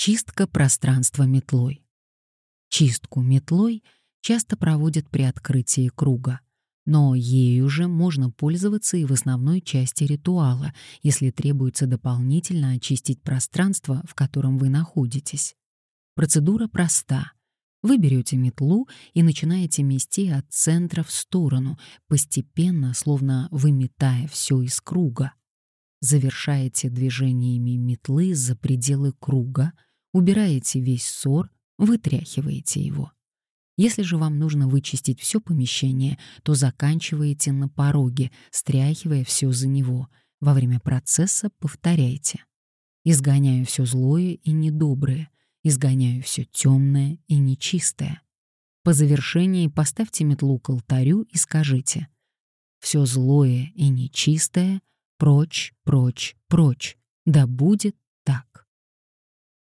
Чистка пространства метлой. Чистку метлой часто проводят при открытии круга, но ею же можно пользоваться и в основной части ритуала, если требуется дополнительно очистить пространство, в котором вы находитесь. Процедура проста. Вы берете метлу и начинаете мести от центра в сторону, постепенно, словно выметая все из круга. Завершаете движениями метлы за пределы круга — убираете весь ссор, вытряхиваете его. Если же вам нужно вычистить все помещение, то заканчиваете на пороге, стряхивая все за него. Во время процесса повторяйте. Изгоняю все злое и недоброе, изгоняю все темное и нечистое. По завершении поставьте метлу к алтарю и скажите «Все злое и нечистое прочь, прочь, прочь, да будет